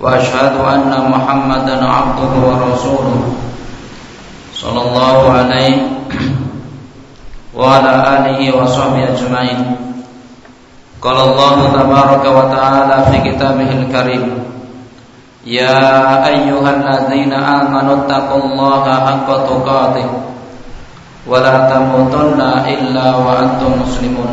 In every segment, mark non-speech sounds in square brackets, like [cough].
وأشهد أن محمدا عبده ورسوله صلى الله عليه وعلى آله وصحبه أجمعين قال الله تبارك وتعالى في كتابه الكريم يا أيها الذين آمنوا اتقوا الله حق تقاته ولا تموتن إلا وأنتم مسلمون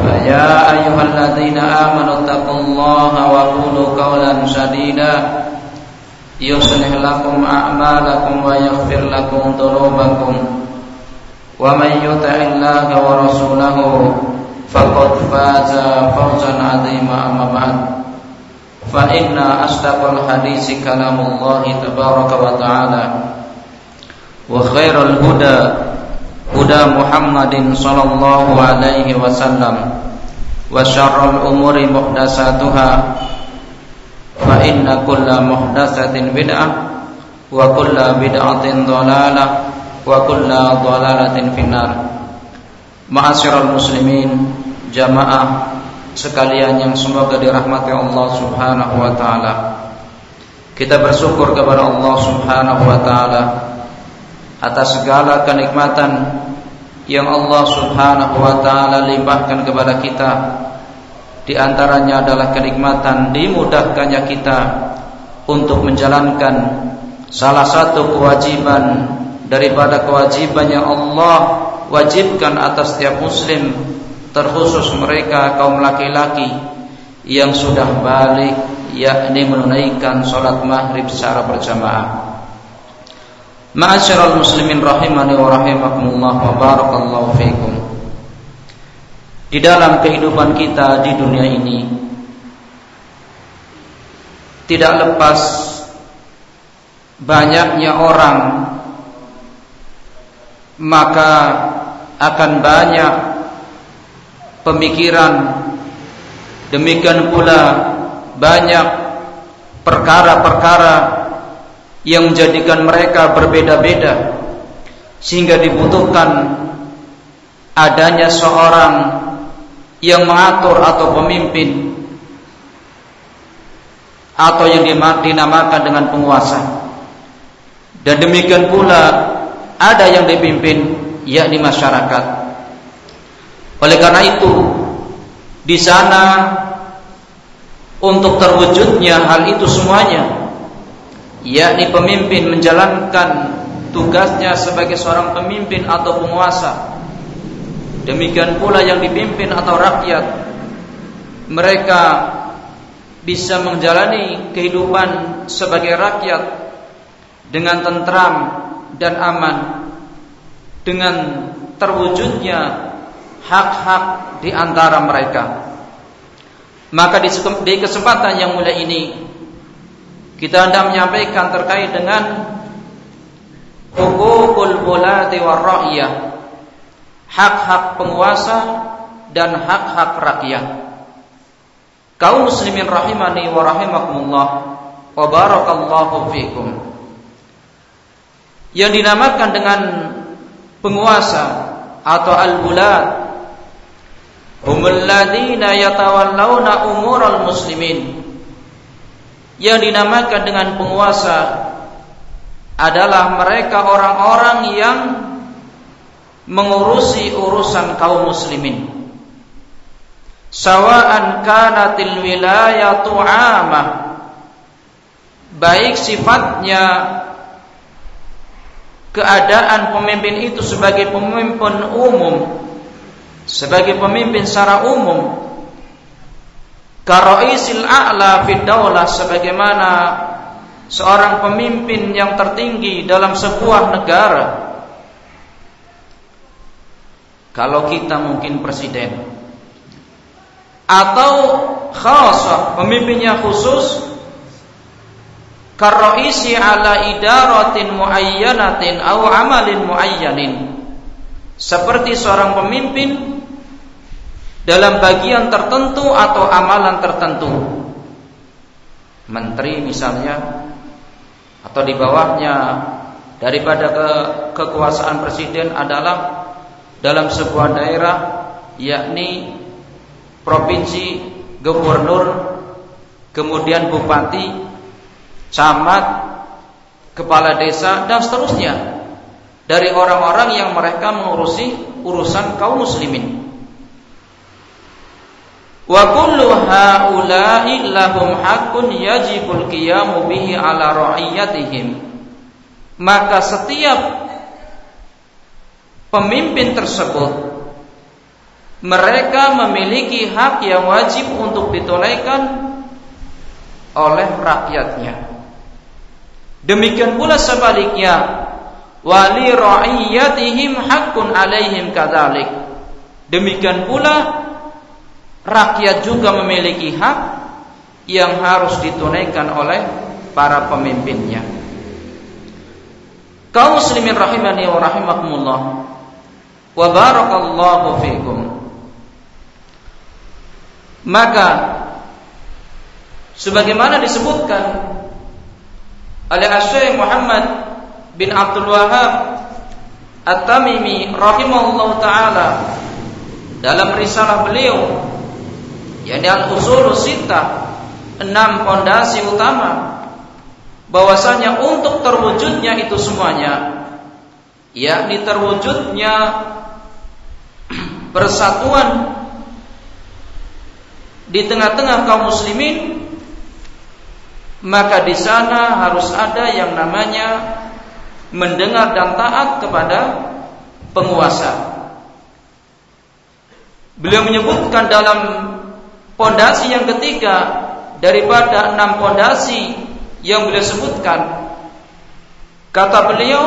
فيا أيها الذين آمنوا اتقوا الله وقولوا قولا سديدا يصلح لكم أعمالكم ويغفر لكم ذنوبكم ومن يطع الله ورسوله فقد فاز فوزا عظيما أما بعد فإن أصدق الحديث كلام الله تبارك وتعالى وخير الهدى هدى محمد صلى الله عليه وسلم وشر الأمور محدثاتها فإن كل محدثة بدعة وكل بدعة ضلالة وكل ضلالة في النار معاشر المسلمين جماعة sekalian yang semoga dirahmati Allah Subhanahu wa taala. Kita bersyukur kepada Allah Subhanahu wa taala atas segala kenikmatan yang Allah Subhanahu wa taala limpahkan kepada kita. Di antaranya adalah kenikmatan dimudahkannya kita untuk menjalankan salah satu kewajiban daripada kewajiban yang Allah wajibkan atas setiap muslim terkhusus mereka kaum laki-laki yang sudah balik yakni menunaikan salat maghrib secara berjamaah. Ma'asyiral muslimin rahimani wa rahimakumullah wa barakallahu fikum. Di dalam kehidupan kita di dunia ini tidak lepas banyaknya orang maka akan banyak pemikiran demikian pula banyak perkara-perkara yang menjadikan mereka berbeda-beda sehingga dibutuhkan adanya seorang yang mengatur atau pemimpin atau yang dinamakan dengan penguasa. Dan demikian pula ada yang dipimpin yakni masyarakat. Oleh karena itu, di sana untuk terwujudnya hal itu semuanya, yakni pemimpin menjalankan tugasnya sebagai seorang pemimpin atau penguasa. Demikian pula yang dipimpin atau rakyat, mereka bisa menjalani kehidupan sebagai rakyat dengan tentram dan aman dengan terwujudnya hak-hak di antara mereka. Maka di kesempatan yang mulia ini kita hendak menyampaikan terkait dengan hukukul bulati war ra'iyah. Hak-hak penguasa dan hak-hak rakyat. Kaum muslimin rahimani wa rahimakumullah wa barakallahu fikum. Yang dinamakan dengan penguasa atau al-bulat humul ladina yatawallawna umural muslimin yang dinamakan dengan penguasa adalah mereka orang-orang yang mengurusi urusan kaum muslimin. Sawa'an kanatil wilayatu amah. Baik sifatnya keadaan pemimpin itu sebagai pemimpin umum sebagai pemimpin secara umum karaisil a'la fid daulah sebagaimana seorang pemimpin yang tertinggi dalam sebuah negara. Kalau kita mungkin presiden. Atau khasah pemimpinnya khusus. Karraisi ala idaratin muayyanatin atau amalin muayyanin. Seperti seorang pemimpin dalam bagian tertentu atau amalan tertentu menteri misalnya atau di bawahnya daripada ke, kekuasaan presiden adalah dalam sebuah daerah yakni provinsi, gubernur, kemudian bupati, camat, kepala desa dan seterusnya dari orang-orang yang mereka mengurusi urusan kaum muslimin. Wa kullu haula'i lahum haqqun yajibul qiyamu bihi ala ra'iyatihim. Maka setiap pemimpin tersebut mereka memiliki hak yang wajib untuk ditunaikan oleh rakyatnya. Demikian pula sebaliknya, wali ra'iyatihim hakun alaihim kadalik. Demikian pula rakyat juga memiliki hak yang harus ditunaikan oleh para pemimpinnya. Kaum muslimin rahimani wa rahimakumullah. Wa barakallahu fiikum. Maka sebagaimana disebutkan oleh Syekh Muhammad bin Abdul Wahab At-Tamimi rahimahullah taala dalam risalah beliau yakni Al-Usul Sittah enam pondasi utama bahwasanya untuk terwujudnya itu semuanya yakni terwujudnya persatuan di tengah-tengah kaum muslimin maka di sana harus ada yang namanya mendengar dan taat kepada penguasa. Beliau menyebutkan dalam pondasi yang ketiga daripada enam pondasi yang beliau sebutkan. Kata beliau,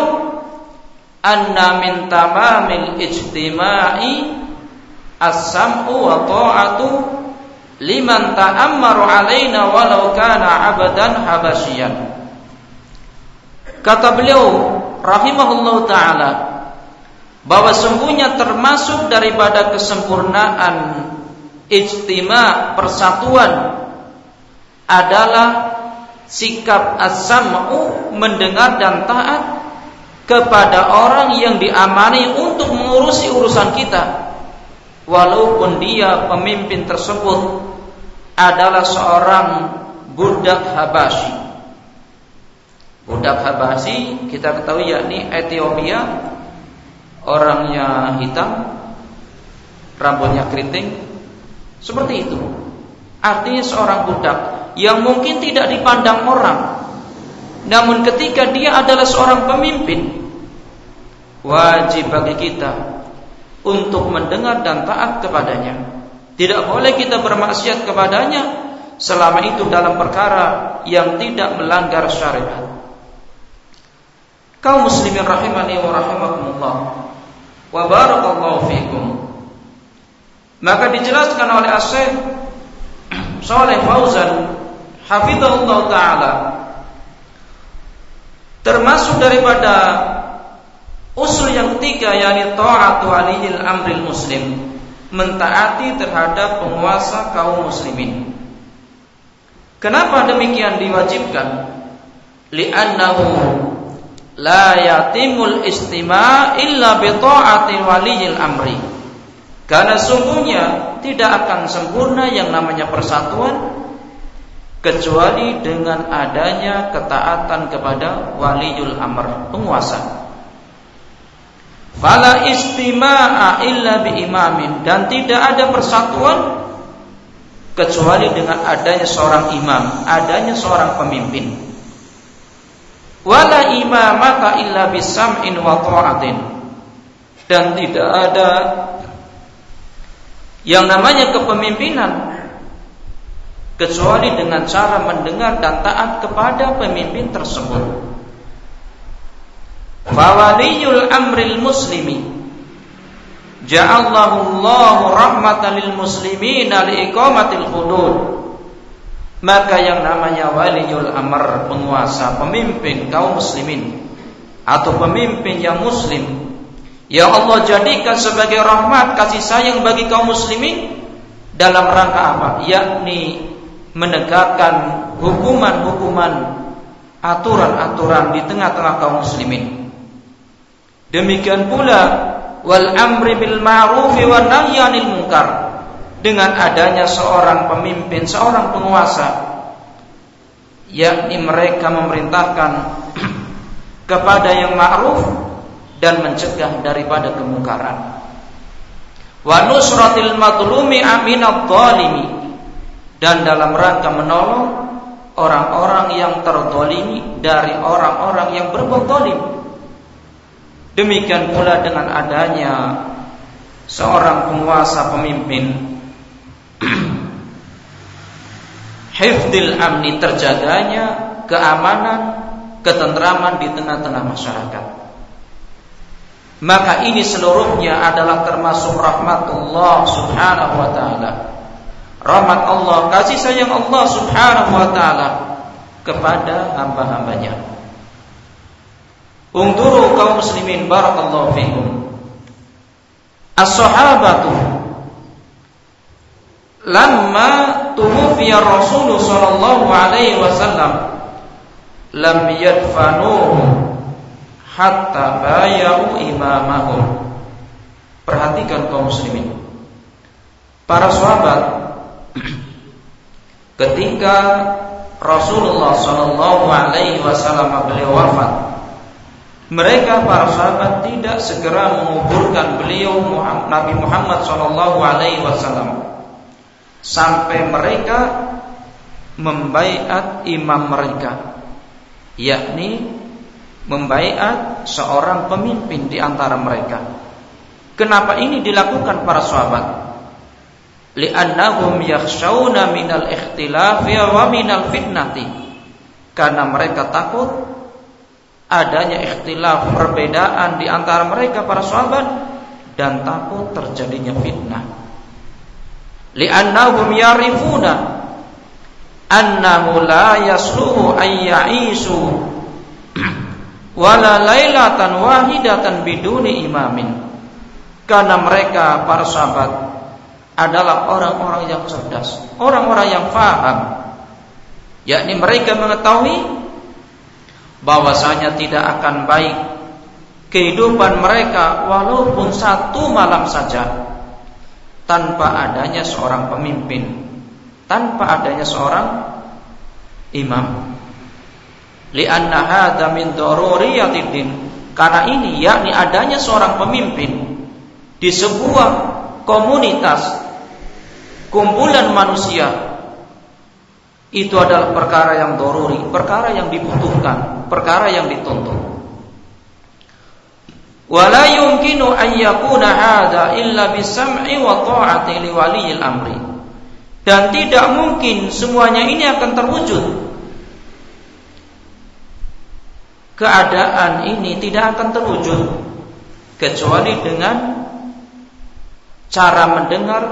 "Anna min tamamil ijtima'i as-sam'u wa ta'atu liman ta'ammaru alaina walau kana abadan habasyian. Kata beliau rahimahullah taala bahwa sungguhnya termasuk daripada kesempurnaan ijtima persatuan adalah sikap as-sam'u mendengar dan taat kepada orang yang diamani untuk mengurusi urusan kita walaupun dia pemimpin tersebut adalah seorang budak Habasyi. Budak Habasyi kita ketahui yakni Ethiopia, orangnya hitam, rambutnya keriting, seperti itu. Artinya seorang budak yang mungkin tidak dipandang orang, namun ketika dia adalah seorang pemimpin, wajib bagi kita untuk mendengar dan taat kepadanya. Tidak boleh kita bermaksiat kepadanya selama itu dalam perkara yang tidak melanggar syariat. Kaum muslimin rahimani wa rahimakumullah. Wa barakallahu fikum. Maka dijelaskan oleh Asy-Syaikh Fauzan hafizahullah taala termasuk daripada usul yang ketiga yakni taatu waliyil amril muslim mentaati terhadap penguasa kaum muslimin. Kenapa demikian diwajibkan? Li'annahu la yatimul istima' illa bi ta'ati waliyil amri. Karena sungguhnya tidak akan sempurna yang namanya persatuan kecuali dengan adanya ketaatan kepada waliul amr, penguasa. Fala istima'a illa bi imamin dan tidak ada persatuan kecuali dengan adanya seorang imam, adanya seorang pemimpin. Wala imamata illa bisam'in wa ta'atin. Dan tidak ada yang namanya kepemimpinan kecuali dengan cara mendengar dan taat kepada pemimpin tersebut. Fawaliyul amril muslimi ja'allahu Allahu rahmatan lil muslimina li iqamatil hudud. Maka yang namanya waliul amr, penguasa, pemimpin kaum muslimin atau pemimpin yang muslim yang Allah jadikan sebagai rahmat kasih sayang bagi kaum muslimin dalam rangka apa? Yakni menegakkan hukuman-hukuman aturan-aturan di tengah-tengah kaum muslimin. Demikian pula wal amri bil ma'ruf wa nahyi munkar. Dengan adanya seorang pemimpin, seorang penguasa yakni mereka memerintahkan [clears throat] kepada yang ma'ruf dan mencegah daripada kemungkaran. Wa nusratil matlumi aminad zalimi dan dalam rangka menolong orang-orang yang terdolimi dari orang-orang yang berbuat dolim. Demikian pula dengan adanya seorang penguasa pemimpin [clears throat] hifdil amni terjaganya keamanan, ketentraman di tengah-tengah masyarakat. Maka ini seluruhnya adalah termasuk rahmatullah subhanahu wa ta'ala rahmat Allah, kasih sayang Allah Subhanahu wa taala kepada hamba-hambanya. Ungduru kaum muslimin barakallahu fikum. As-sahabatu lamma tuwfiya Rasul sallallahu alaihi wasallam lam yadfanuhu hatta bayu imamahum. Perhatikan kaum muslimin. Para sahabat [clears throat] Ketika Rasulullah Shallallahu Alaihi Wasallam beliau wafat, mereka para sahabat tidak segera menguburkan beliau Nabi Muhammad Shallallahu Alaihi Wasallam sampai mereka membaiat imam mereka, yakni membaiat seorang pemimpin di antara mereka. Kenapa ini dilakukan para sahabat? li'annahum yakhshawna minal ikhtilafi wa minal fitnati karena mereka takut adanya ikhtilaf perbedaan di antara mereka para sahabat dan takut terjadinya fitnah li'annahum yarifuna annahu la yasluhu ay ya'isu wala lailatan wahidatan biduni imamin karena mereka para sahabat adalah orang-orang yang cerdas, orang-orang yang faham. Yakni mereka mengetahui bahwasanya tidak akan baik kehidupan mereka walaupun satu malam saja tanpa adanya seorang pemimpin, tanpa adanya seorang imam. Lianna hadza min daruriyatid Karena ini yakni adanya seorang pemimpin di sebuah komunitas kumpulan manusia itu adalah perkara yang doruri, perkara yang dibutuhkan, perkara yang dituntut. Wala yumkinu an yakuna hadha illa bisam'i wa ta'ati li amri. Dan tidak mungkin semuanya ini akan terwujud. Keadaan ini tidak akan terwujud kecuali dengan cara mendengar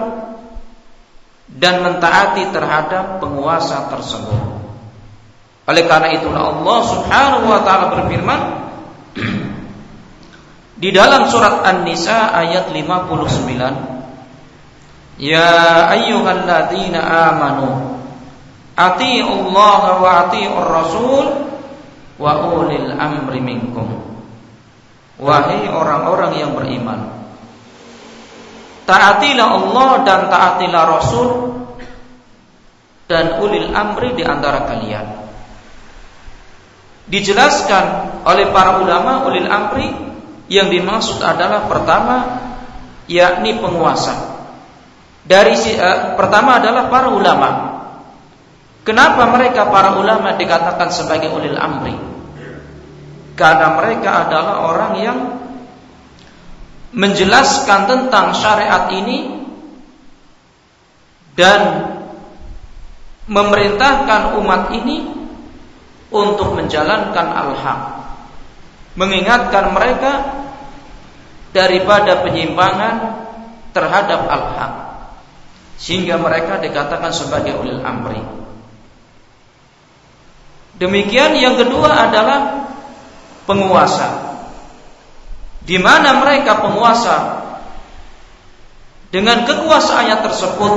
dan mentaati terhadap penguasa tersebut. Oleh karena itulah Allah Subhanahu wa taala berfirman [clears throat] di dalam surat An-Nisa ayat 59 Ya ayyuhalladzina amanu Allah wa atii'ur rasul wa ulil amri minkum Wahai orang-orang yang beriman Taatilah Allah dan taatilah Rasul dan ulil amri di antara kalian. Dijelaskan oleh para ulama ulil amri yang dimaksud adalah pertama yakni penguasa. Dari uh, pertama adalah para ulama. Kenapa mereka para ulama dikatakan sebagai ulil amri? Karena mereka adalah orang yang menjelaskan tentang syariat ini dan memerintahkan umat ini untuk menjalankan al-haq. Mengingatkan mereka daripada penyimpangan terhadap al-haq. Sehingga mereka dikatakan sebagai ulil amri. Demikian yang kedua adalah penguasa. Di mana mereka penguasa dengan kekuasaannya tersebut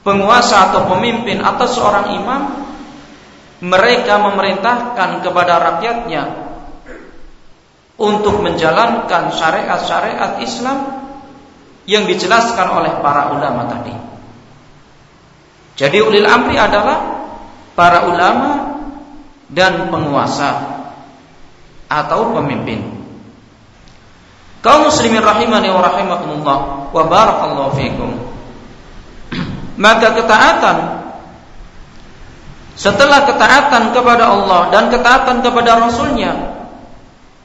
penguasa atau pemimpin atau seorang imam mereka memerintahkan kepada rakyatnya untuk menjalankan syariat-syariat Islam yang dijelaskan oleh para ulama tadi. Jadi ulil amri adalah para ulama dan penguasa atau pemimpin. Kaum muslimin rahimani wa rahimakumullah wa barakallahu fikum. [clears throat] Maka ketaatan setelah ketaatan kepada Allah dan ketaatan kepada Rasulnya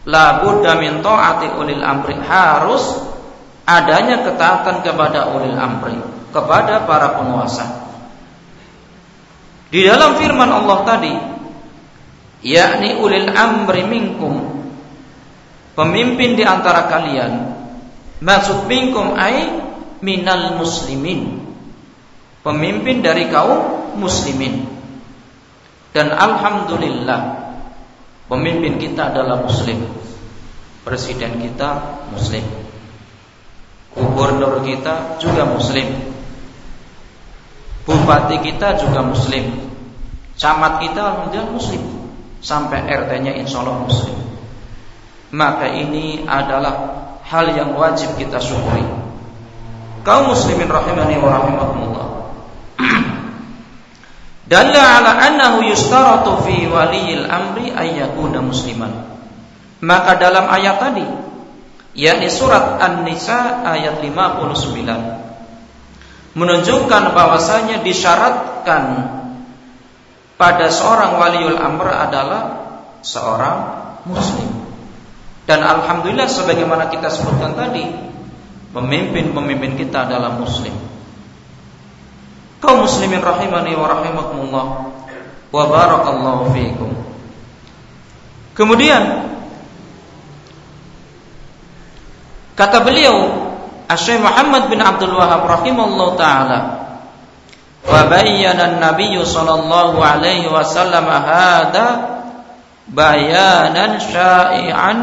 la budda min taati ulil amri harus adanya ketaatan kepada ulil amri kepada para penguasa di dalam firman Allah tadi yakni ulil amri minkum pemimpin di antara kalian maksud minkum ai minal muslimin pemimpin dari kaum muslimin dan alhamdulillah Pemimpin kita adalah muslim. Presiden kita muslim. Gubernur kita juga muslim. Bupati kita juga muslim. Camat kita alhamdulillah muslim. Sampai RT-nya insya Allah muslim. Maka ini adalah hal yang wajib kita syukuri. Kaum muslimin rahimani wa rahimakumullah. [clears throat] Dalla ala annahu yustaratu fi waliyil amri ayyakuna musliman. Maka dalam ayat tadi yakni surat An-Nisa ayat 59 menunjukkan bahwasanya disyaratkan pada seorang waliul amr adalah seorang muslim. Dan alhamdulillah sebagaimana kita sebutkan tadi, pemimpin-pemimpin kita adalah muslim. Kaum muslimin rahimani wa rahimakumullah wa barakallahu fiikum. Kemudian kata beliau Syekh Muhammad bin Abdul Wahab rahimahullah taala wa bayyana an-nabiy sallallahu alaihi wasallam hada bayanan syai'an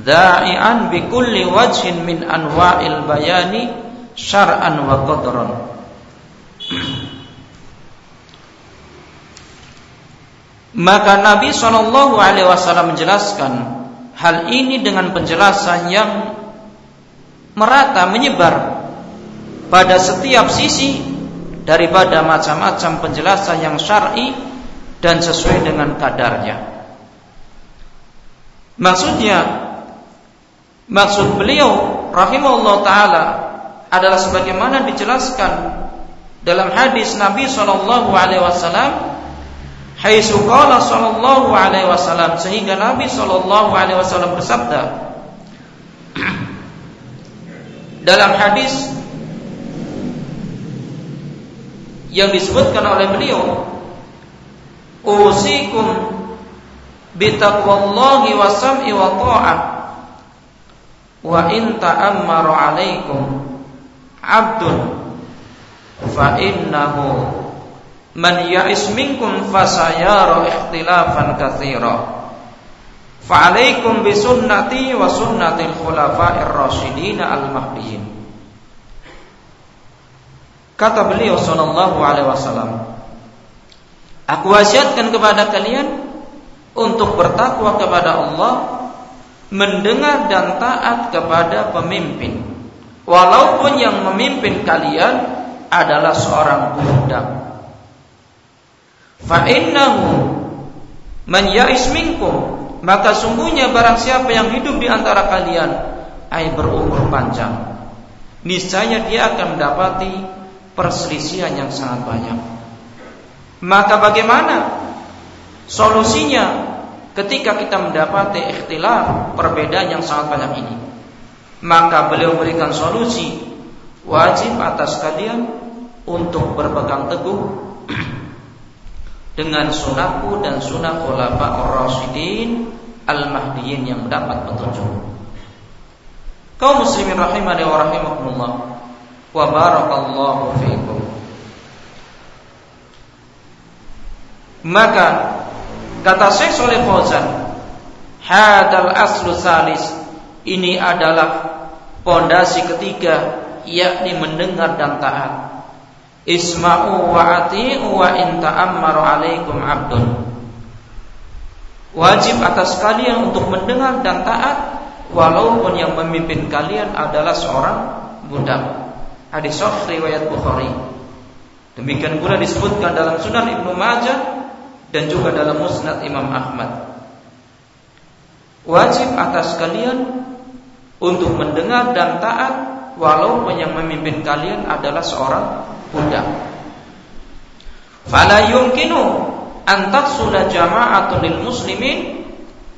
dha'ian bi kulli wajhin min anwa'il bayani syar'an wa qadran. Maka Nabi Shallallahu Alaihi Wasallam menjelaskan hal ini dengan penjelasan yang merata menyebar pada setiap sisi daripada macam-macam penjelasan yang syar'i dan sesuai dengan kadarnya. Maksudnya, maksud beliau rahimahullah taala adalah sebagaimana dijelaskan dalam hadis Nabi Shallallahu Alaihi Wasallam Haitsu qala sallallahu alaihi wasallam sehingga Nabi sallallahu alaihi wasallam bersabda dalam hadis yang disebutkan oleh beliau usikum bitaqwallahi wa sam'i wa ta'ah wa in ta'ammaru alaikum abdun fa innahu man ya'is minkum fasayara ikhtilafan katsira fa alaikum bi sunnati wa sunnatil khulafa'ir rasyidin al mahdiyyin kata beliau sallallahu alaihi wasallam aku wasiatkan kepada kalian untuk bertakwa kepada Allah mendengar dan taat kepada pemimpin walaupun yang memimpin kalian adalah seorang budak. Fa innahu man ya'is minkum maka sungguhnya barang siapa yang hidup di antara kalian ay berumur panjang niscaya dia akan mendapati perselisihan yang sangat banyak. Maka bagaimana solusinya ketika kita mendapati ikhtilaf perbedaan yang sangat banyak ini? Maka beliau memberikan solusi wajib atas kalian untuk berpegang teguh dengan sunahku dan sunnah khulafa ar-rasyidin al-mahdiyin yang mendapat petunjuk. Kaum muslimin rahimani wa rahimakumullah wa barakallahu fiikum. Maka kata Syekh Saleh Fauzan, hadal aslu salis ini adalah pondasi ketiga yakni mendengar dan taat. Isma'u wa ati'u wa in ta'ammaru alaikum abdun. Wajib atas kalian untuk mendengar dan taat walaupun yang memimpin kalian adalah seorang budak. Hadis sahih riwayat Bukhari. Demikian pula disebutkan dalam Sunan Ibnu Majah dan juga dalam Musnad Imam Ahmad. Wajib atas kalian untuk mendengar dan taat walaupun yang memimpin kalian adalah seorang budak. Fala yumkinu an taqsula jama'atun lil muslimin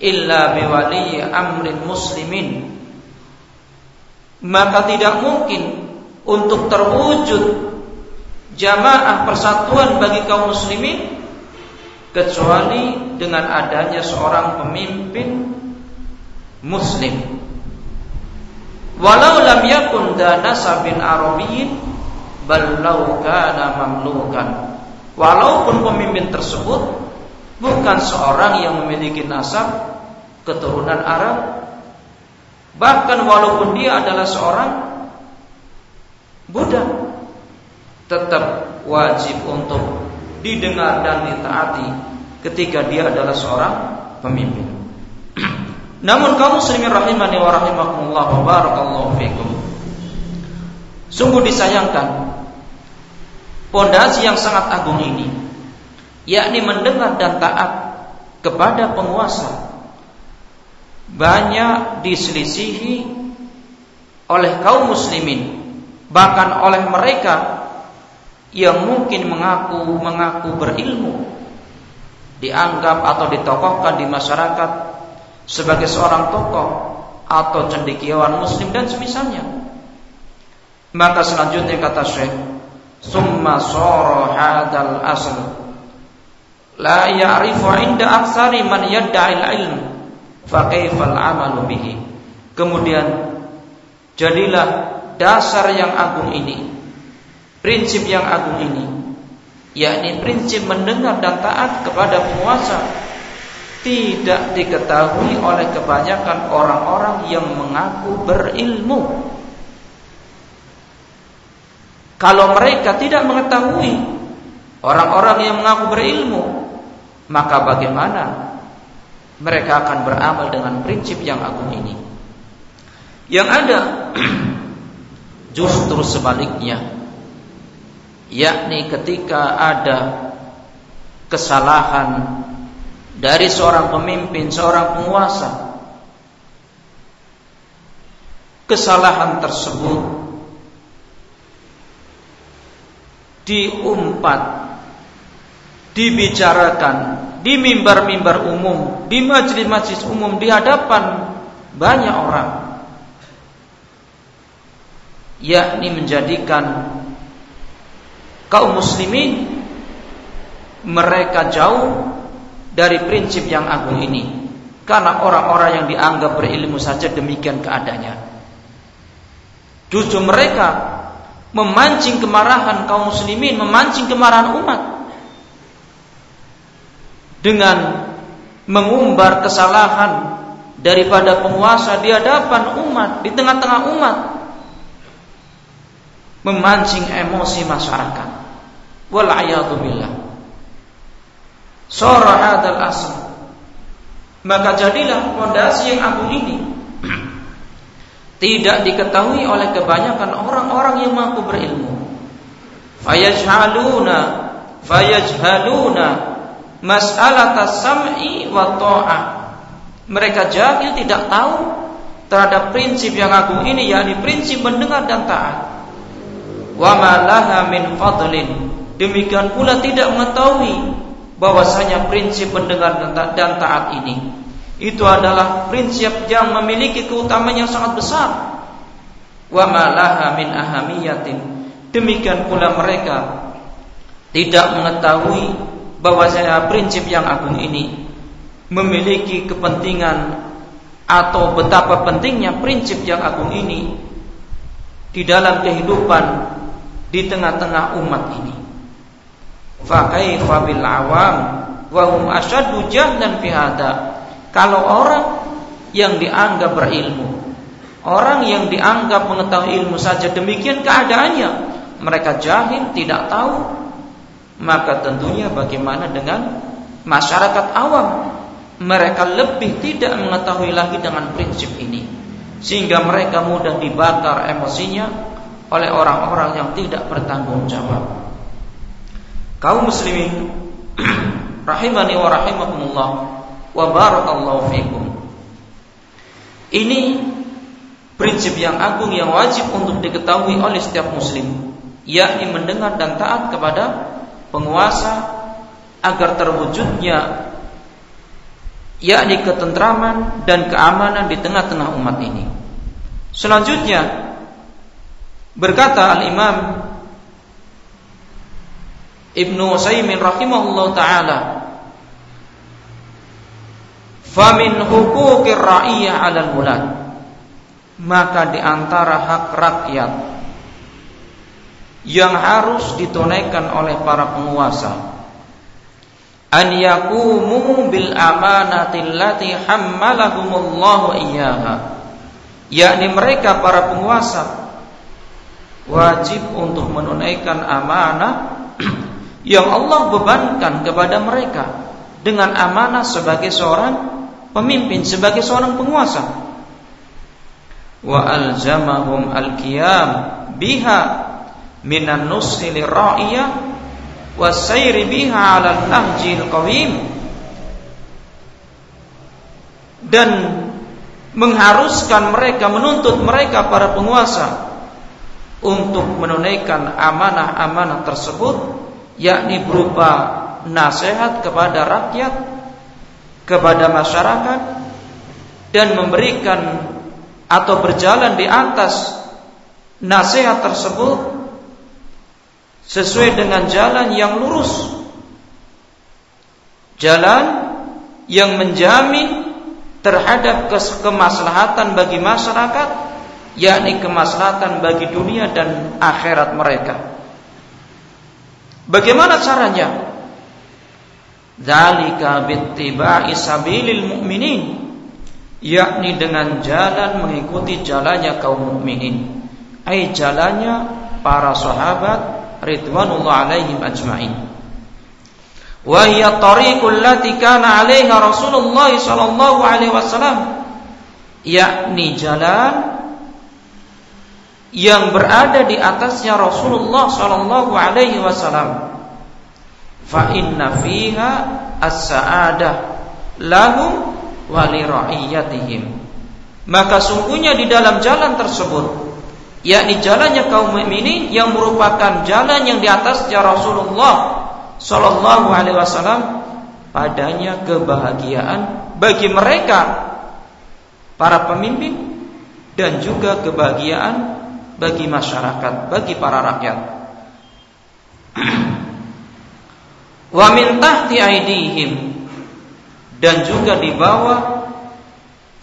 illa biwali amrin muslimin. Maka tidak mungkin untuk terwujud jamaah persatuan bagi kaum muslimin kecuali dengan adanya seorang pemimpin muslim Walau lam yakun dana sabin arabiyyin bal law kana. Walaupun pemimpin tersebut bukan seorang yang memiliki nasab keturunan Arab, bahkan walaupun dia adalah seorang budak, tetap wajib untuk didengar dan ditaati ketika dia adalah seorang pemimpin. [clears throat] Namun kaum muslimin rahimani wa rahimakumullah wa barakallahu. Sungguh disayangkan pondasi yang sangat agung ini yakni mendengar dan taat kepada penguasa banyak diselisihi oleh kaum muslimin bahkan oleh mereka yang mungkin mengaku mengaku berilmu dianggap atau ditokohkan di masyarakat sebagai seorang tokoh atau cendekiawan muslim dan semisalnya. Maka selanjutnya kata Syekh, "Summa sara hadal asl la ya'rifu 'inda aktsari man yad'i ilm fa 'amalu bihi." Kemudian jadilah dasar yang agung ini, prinsip yang agung ini, yakni prinsip mendengar dan taat kepada penguasa tidak diketahui oleh kebanyakan orang-orang yang mengaku berilmu. Kalau mereka tidak mengetahui orang-orang yang mengaku berilmu, maka bagaimana mereka akan beramal dengan prinsip yang agung ini? Yang ada [clears throat] justru sebaliknya, yakni ketika ada kesalahan dari seorang pemimpin, seorang penguasa. Kesalahan tersebut diumpat, dibicarakan di mimbar-mimbar umum, di majelis-majelis umum di hadapan banyak orang. Yakni menjadikan kaum muslimin mereka jauh dari prinsip yang agung ini karena orang-orang yang dianggap berilmu saja demikian keadaannya justru mereka memancing kemarahan kaum muslimin memancing kemarahan umat. Dengan mengumbar kesalahan daripada penguasa di hadapan umat di tengah-tengah umat. Memancing emosi masyarakat. Wal billah. Sora hadal asal. Maka jadilah fondasi yang agung ini tidak diketahui oleh kebanyakan orang-orang yang mampu berilmu. Fayajhaluna fayajhaluna mas'alat sam'i wa ta'ah. Mereka jahil tidak tahu terhadap prinsip yang agung ini yakni prinsip mendengar dan taat. Wa ma laha min fadlin. Demikian pula tidak mengetahui bahwasanya prinsip mendengar dan taat ini itu adalah prinsip yang memiliki keutamaan yang sangat besar. Wa ma laha min ahamiyatin. Demikian pula mereka tidak mengetahui bahwasanya prinsip yang agung ini memiliki kepentingan atau betapa pentingnya prinsip yang agung ini di dalam kehidupan di tengah-tengah umat ini. Fa kaifa bil awam wa hum asyaddu jahlan fi hada. Kalau orang yang dianggap berilmu, orang yang dianggap mengetahui ilmu saja demikian keadaannya, mereka jahil, tidak tahu, maka tentunya bagaimana dengan masyarakat awam mereka lebih tidak mengetahui lagi dengan prinsip ini sehingga mereka mudah dibakar emosinya oleh orang-orang yang tidak bertanggung jawab. Kaum muslimin [clears throat] rahimani wa rahimakumullah wa barakallahu fikum. Ini prinsip yang agung yang wajib untuk diketahui oleh setiap muslim, yakni mendengar dan taat kepada penguasa agar terwujudnya yakni ketentraman dan keamanan di tengah-tengah umat ini. Selanjutnya berkata Al-Imam Ibnu Utsaimin rahimahullah taala Famin hukukir ra'iyah 'alal maka di antara hak rakyat yang harus ditunaikan oleh para penguasa an yakumu bil amanati allati hammalahumullahu iyyaha. Yakni mereka para penguasa wajib untuk menunaikan amanah yang Allah bebankan kepada mereka dengan amanah sebagai seorang pemimpin sebagai seorang penguasa. Wa alzamahum al-qiyam biha minan nushi lira'iyah wasairi biha 'alal nahjil qawim dan mengharuskan mereka menuntut mereka para penguasa untuk menunaikan amanah-amanah tersebut yakni berupa nasihat kepada rakyat kepada masyarakat dan memberikan atau berjalan di atas nasihat tersebut sesuai dengan jalan yang lurus. Jalan yang menjamin terhadap kemaslahatan bagi masyarakat, yakni kemaslahatan bagi dunia dan akhirat mereka. Bagaimana caranya? Dzalika bittiba'i sabilil mu'minin, yakni dengan jalan mengikuti jalannya kaum mukminin, ai jalannya para sahabat ridwanullah alaihim ajma'in. Wa hiya tariqul lati kana 'alaiha Rasulullah sallallahu alaihi wasallam yakni jalan yang berada di atasnya Rasulullah sallallahu alaihi wasallam. Fa inna fiha as-sa'adah lahum wa li ra'iyatihim. Maka sungguhnya di dalam jalan tersebut yakni jalannya kaum mukminin yang merupakan jalan yang di atasnya Rasulullah Shallallahu Alaihi Wasallam padanya kebahagiaan bagi mereka para pemimpin dan juga kebahagiaan bagi masyarakat bagi para rakyat [clears throat] wa min tahti aidihim dan juga di bawah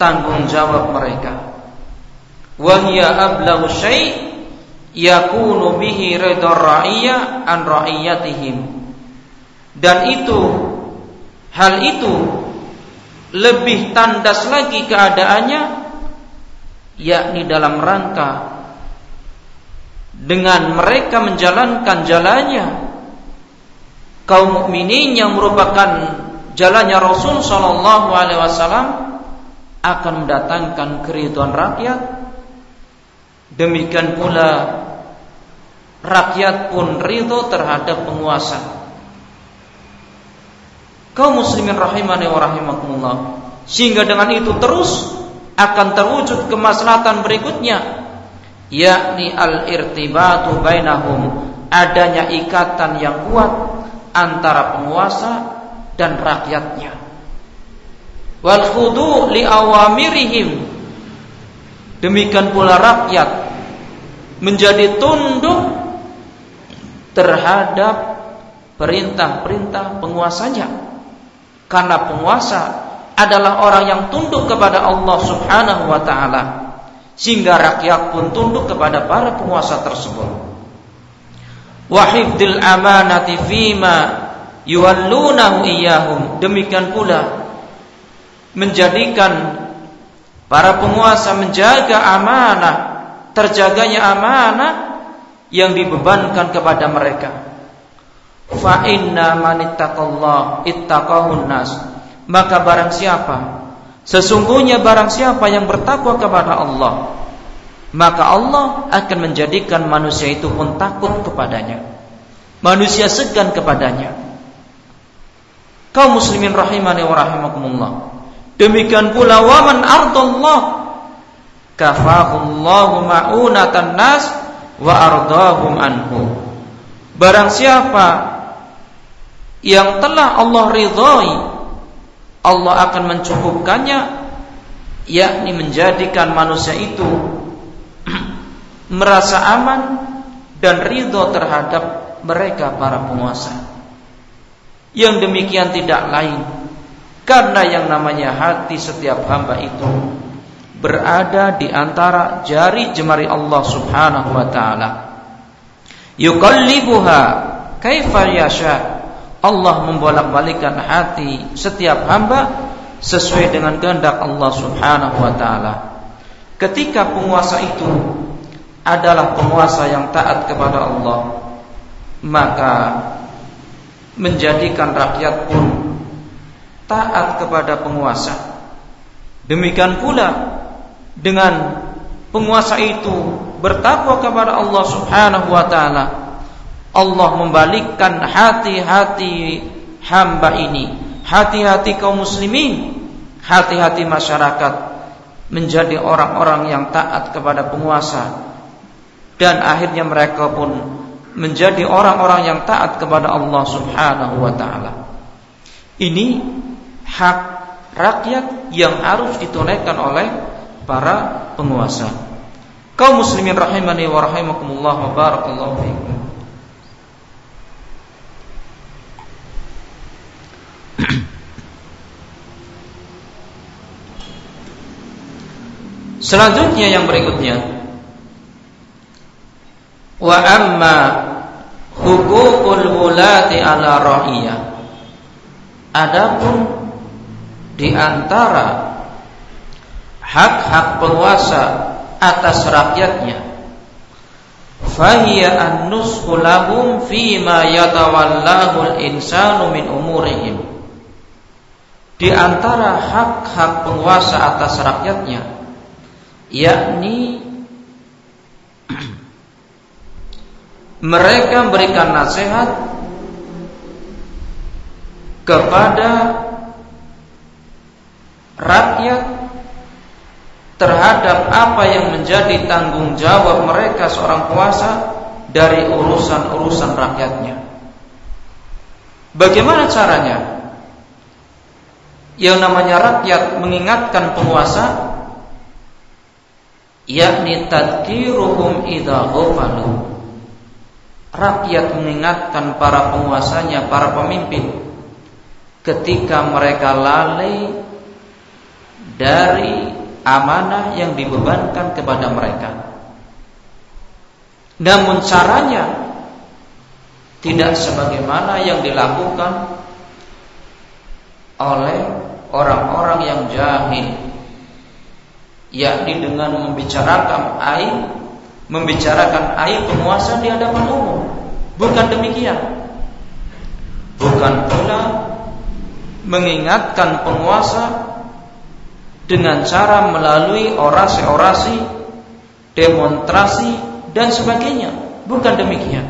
tanggung jawab mereka. Wahya ablagu syai' yakunu bihi ridha ra'iyya an ra'iyatihim. Dan itu hal itu lebih tandas lagi keadaannya yakni dalam rangka dengan mereka menjalankan jalannya kaum mukminin yang merupakan jalannya Rasul sallallahu alaihi wasallam akan mendatangkan keriduan rakyat Demikian pula rakyat pun ridho terhadap penguasa. Kaum muslimin rahimani wa rahimakumullah. sehingga dengan itu terus akan terwujud kemaslahatan berikutnya yakni al-irtibatu bainahum adanya ikatan yang kuat antara penguasa dan rakyatnya. Wal khudu li awamirihim. Demikian pula rakyat menjadi tunduk terhadap perintah-perintah penguasanya. Karena penguasa adalah orang yang tunduk kepada Allah Subhanahu wa taala sehingga rakyat pun tunduk kepada para penguasa tersebut wa hifdzil amanati fima yuwallunahu iyyahum. Demikian pula menjadikan para penguasa menjaga amanah terjaganya amanah yang dibebankan kepada mereka. Fa inna man ittaqahun nas. Maka barang siapa sesungguhnya barang siapa yang bertakwa kepada Allah maka Allah akan menjadikan manusia itu pun takut kepadanya. Manusia segan kepadanya. Kaum muslimin rahimani wa rahimakumullah. Demikian pula waman ardallah? Kafahullahu ma'unatan nas wa ardahum anhu. Barang siapa yang telah Allah ridhoi Allah akan mencukupkannya yakni menjadikan manusia itu merasa aman dan ridho terhadap mereka para penguasa. Yang demikian tidak lain karena yang namanya hati setiap hamba itu berada di antara jari jemari Allah Subhanahu wa taala. Yuqallibuha kaifa yasha. Allah membolak-balikan hati setiap hamba sesuai dengan kehendak Allah Subhanahu wa taala. Ketika penguasa itu adalah penguasa yang taat kepada Allah, maka menjadikan rakyat pun taat kepada penguasa. Demikian pula dengan penguasa itu bertakwa kepada Allah Subhanahu wa taala, Allah membalikkan hati-hati hamba ini, hati-hati kaum muslimin, hati-hati masyarakat menjadi orang-orang yang taat kepada penguasa dan akhirnya mereka pun menjadi orang-orang yang taat kepada Allah Subhanahu wa taala. Ini hak rakyat yang harus ditunaikan oleh para penguasa. Kaum muslimin rahimani wa rahimakumullah wa barakallahu fiikum. [clears throat] Selanjutnya yang berikutnya wa amma hukukul wulati ala ra'iyah adapun di antara hak-hak penguasa atas rakyatnya fahiya an-nushu lahum fi ma yatawallahu al-insanu min umurihim. Di antara hak-hak penguasa atas rakyatnya yakni [clears throat] mereka memberikan nasihat kepada rakyat terhadap apa yang menjadi tanggung jawab mereka seorang kuasa dari urusan-urusan rakyatnya. Bagaimana caranya? yang namanya rakyat mengingatkan penguasa yakni tadkiruhum idza ghafalu rakyat mengingatkan para penguasanya para pemimpin ketika mereka lalai dari amanah yang dibebankan kepada mereka. Namun caranya tidak sebagaimana yang dilakukan oleh orang-orang yang jahil yakni dengan membicarakan aib membicarakan aib penguasa di hadapan umum. Bukan demikian. Bukan pula mengingatkan penguasa dengan cara melalui orasi-orasi demonstrasi dan sebagainya. Bukan demikian.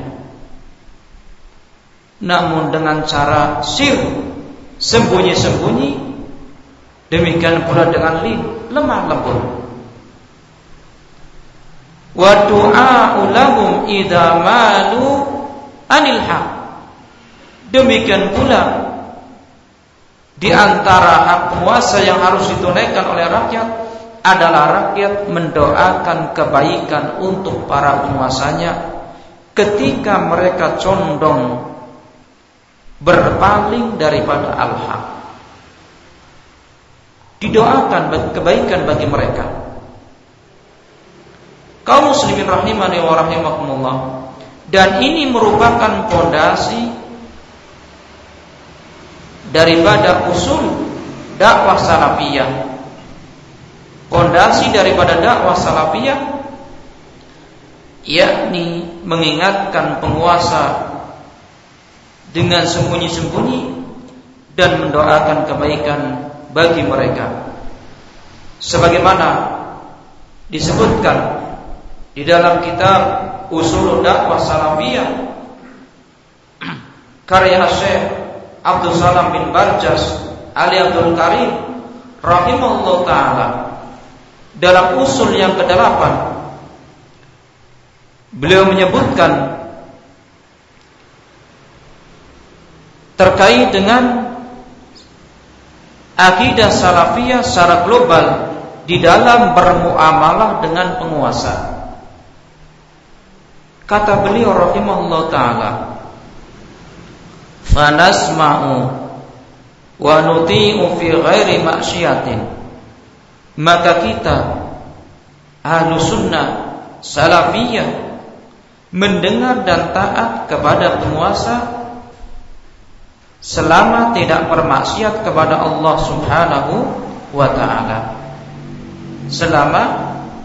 Namun dengan cara sir sembunyi-sembunyi Demikian pula dengan lemah lembut. Wa du'a'u lahum idza malu anil haq. Demikian pula di antara hak puasa yang harus ditunaikan oleh rakyat adalah rakyat mendoakan kebaikan untuk para penguasanya ketika mereka condong berpaling daripada al-haq. Didoakan kebaikan bagi mereka. Kaum muslimin rahimani wa rahimakumullah. Dan ini merupakan pondasi daripada usul dakwah salafiyah. Pondasi daripada dakwah salafiyah yakni mengingatkan penguasa dengan sembunyi-sembunyi dan mendoakan kebaikan bagi mereka. Sebagaimana disebutkan di dalam kitab Usul Dakwah Salafiyah karya Syekh Abdul Salam bin Barjas Ali Abdul Karim rahimahullah taala dalam usul yang kedelapan beliau menyebutkan terkait dengan akidah salafiyah secara global di dalam bermuamalah dengan penguasa. Kata beliau rahimahullah taala, fanasma'u wa nuti'u fi ghairi maksiatin maka kita ahlu sunnah salafiyah mendengar dan taat kepada penguasa selama tidak bermaksiat kepada Allah Subhanahu wa taala. Selama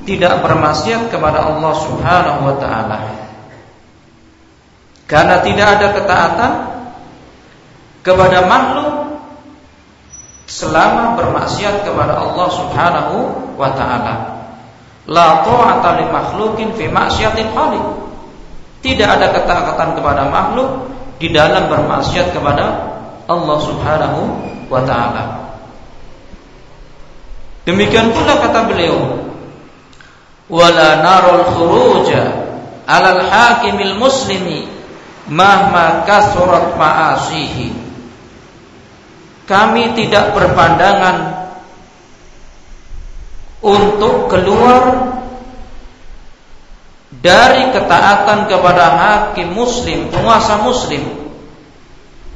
tidak bermaksiat kepada Allah Subhanahu wa taala karena tidak ada ketaatan kepada makhluk selama bermaksiat kepada Allah Subhanahu wa taala. La ta'ata li makhluqin fi maksiatin khaliq. Tidak ada ketaatan kepada makhluk di dalam bermaksiat kepada Allah Subhanahu wa taala. Demikian pula kata beliau, wala narul khuruja alal hakimil muslimi mahma kasurat ma'asihi kami tidak berpandangan untuk keluar dari ketaatan kepada hakim muslim, penguasa muslim.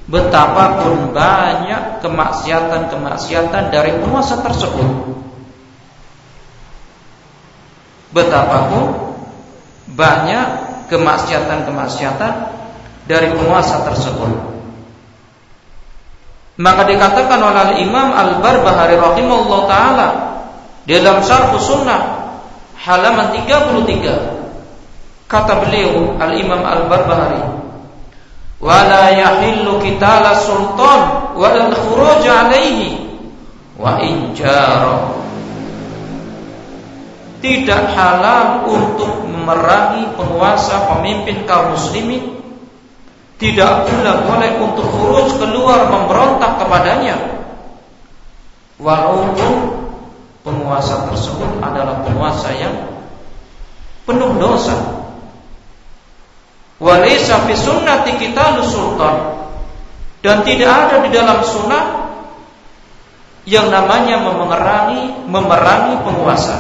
Betapapun banyak kemaksiatan-kemaksiatan dari penguasa tersebut. Betapapun banyak kemaksiatan-kemaksiatan dari penguasa tersebut. Maka dikatakan oleh Imam Al-Barbahari rahimahullah taala dalam Syarh Sunnah halaman 33 kata beliau Al-Imam Al-Barbahari wala yahillu kitala sultan wa al-khuruj alaihi wa in tidak halal untuk memerangi penguasa pemimpin kaum muslimin tidak pula boleh untuk khuruj keluar memberontak kepadanya. Walaupun penguasa tersebut adalah penguasa yang penuh dosa. Walaysa fi sunnati kita sultan. Dan tidak ada di dalam sunnah yang namanya memerangi memerangi penguasa.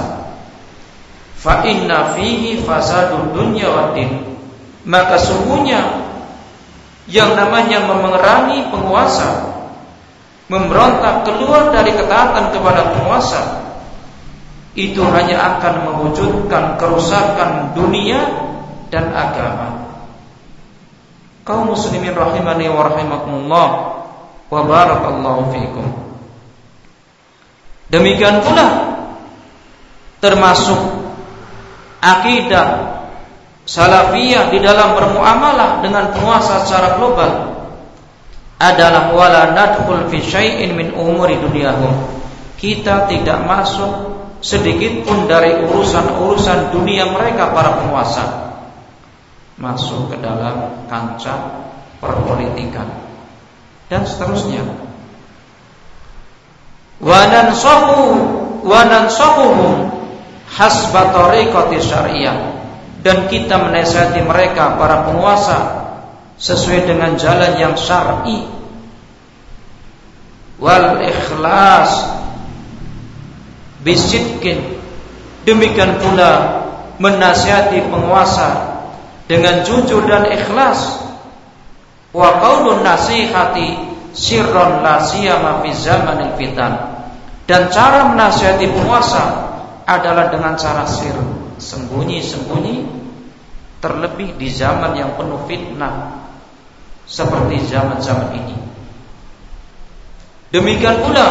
Fa inna fihi fasadud dunya waddin maka sungguhnya yang namanya memerangi penguasa, memberontak keluar dari ketaatan kepada penguasa, itu hanya akan mewujudkan kerusakan dunia dan agama. Kaum muslimin rahimani wa rahimakumullah wa barakallahu fiikum. Demikian pula termasuk akidah salafiyah di dalam bermuamalah dengan penguasa secara global adalah wala nadkhul fi syai'in min umuri dunyahum. Kita tidak masuk sedikit pun dari urusan-urusan dunia mereka para penguasa. Masuk ke dalam kancah perpolitikan dan seterusnya. wa nansahu wa nansahuhum hasba tariqati syariah dan kita menasihati mereka para penguasa sesuai dengan jalan yang syar'i. Wal ikhlas bisidkin demikian pula menasihati penguasa dengan jujur dan ikhlas. Wa qaulun nasihati sirron la siyama fi zamanil fitan. Dan cara menasihati penguasa adalah dengan cara sir sembunyi-sembunyi terlebih di zaman yang penuh fitnah seperti zaman-zaman ini. Demikian pula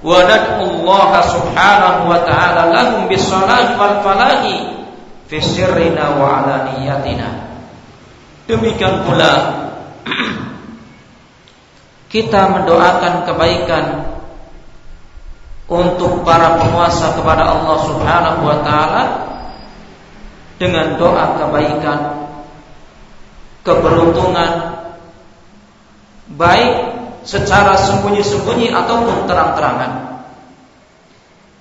wa nad'ullah subhanahu wa ta'ala lahum bis-salahi wal falahi fi sirrina wa alaniyatina. Demikian pula [clears throat] kita mendoakan kebaikan untuk para penguasa kepada Allah Subhanahu wa taala dengan doa kebaikan, keberuntungan baik secara sembunyi-sembunyi ataupun terang-terangan.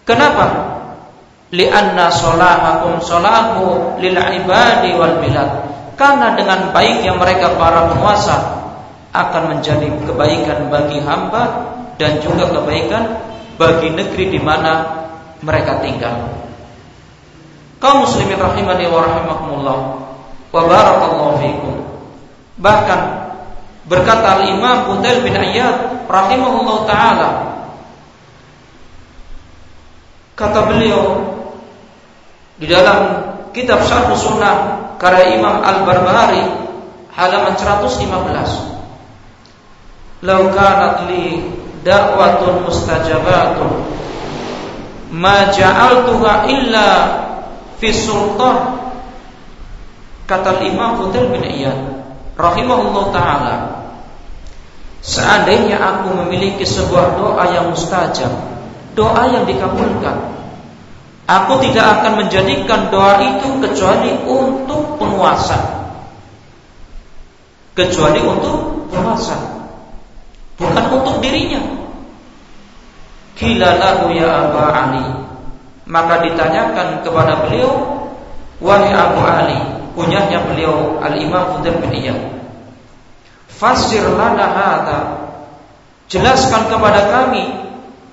Kenapa? Lianna solahakum solahu lil ibadi wal bilad. Karena dengan baik yang mereka para penguasa akan menjadi kebaikan bagi hamba dan juga kebaikan bagi negeri di mana mereka tinggal. Kaum muslimin rahimani wa rahimakumullah wa barakallahu fikum. Bahkan berkata Al-Imam Fudail bin Ayyad rahimahullah taala kata beliau di dalam kitab Syarh Sunnah karya Imam Al-Barbahari halaman 115 Lau kanat li da'watun mustajabatun ma ja'altuha illa fi sultan kata Imam Fudail bin Iyad rahimahullah taala seandainya aku memiliki sebuah doa yang mustajab doa yang dikabulkan aku tidak akan menjadikan doa itu kecuali untuk penguasa kecuali untuk penguasa bukan untuk dirinya. Kila lahu ya Abu Ali. Maka ditanyakan kepada beliau, wahai Abu Ali, kunyahnya beliau Al Imam Fudail bin Iyad. Fasir lana hadha. Jelaskan kepada kami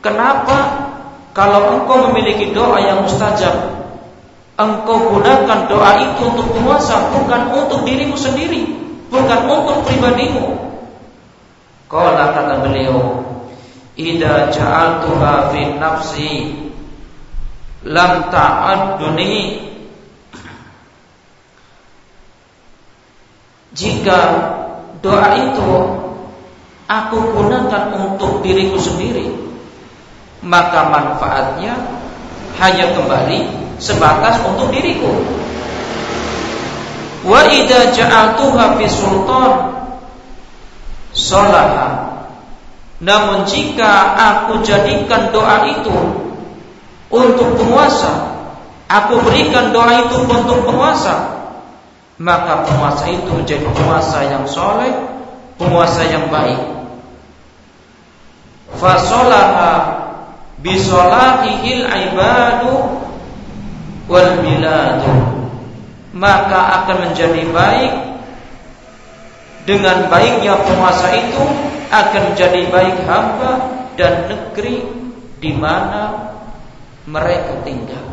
kenapa kalau engkau memiliki doa yang mustajab engkau gunakan doa itu untuk penguasa bukan untuk dirimu sendiri, bukan untuk pribadimu, Qala kata beliau, "Idza ja'altuha fi nafsi lam ta'adduni" Jika doa itu aku gunakan untuk diriku sendiri, maka manfaatnya hanya kembali sebatas untuk diriku. Wa idza ja'altuha fi sultan Solaha Namun jika aku jadikan doa itu Untuk penguasa. Aku berikan doa itu untuk penguasa. Maka penguasa itu menjadi penguasa yang soleh Penguasa yang baik. Fasolaha Bisolahihil ibadu Wal biladu. Maka akan menjadi baik. Dengan baiknya penguasa itu akan menjadi baik hamba dan negeri di mana mereka tinggal.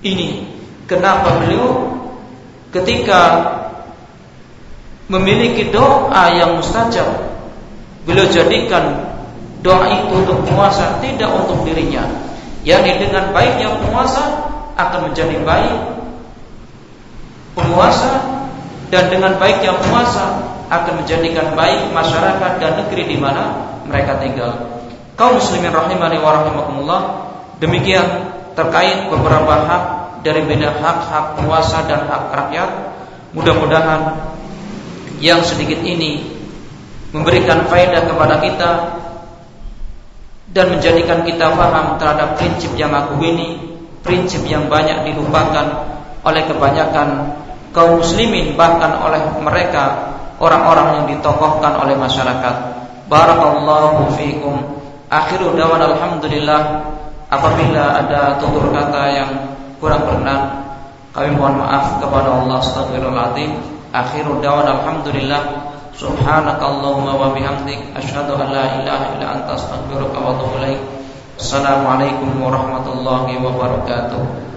Ini kenapa beliau ketika memiliki doa yang mustajab beliau jadikan doa itu untuk penguasa tidak untuk dirinya yakni dengan baiknya penguasa akan menjadi baik penguasa dan dengan baiknya puasa akan menjadikan baik masyarakat dan negeri di mana mereka tinggal. Kaum muslimin rahimani wa rahimakumullah, demikian terkait beberapa hak dari beda hak-hak penguasa dan hak rakyat. Mudah-mudahan yang sedikit ini memberikan faedah kepada kita dan menjadikan kita paham terhadap prinsip yang aku ini, prinsip yang banyak dilupakan oleh kebanyakan kaum muslimin bahkan oleh mereka orang-orang yang ditokohkan oleh masyarakat. Barakallahu fiikum Akhiru dawan alhamdulillah apabila ada tutur kata yang kurang berkenan kami mohon maaf kepada Allah astagfirullahaladzim Akhiru dawan alhamdulillah Subhanakallahumma wa bihamdik asyhadu an la ilaha illa anta astaghfiruka wa atubu. Assalamualaikum warahmatullahi wabarakatuh.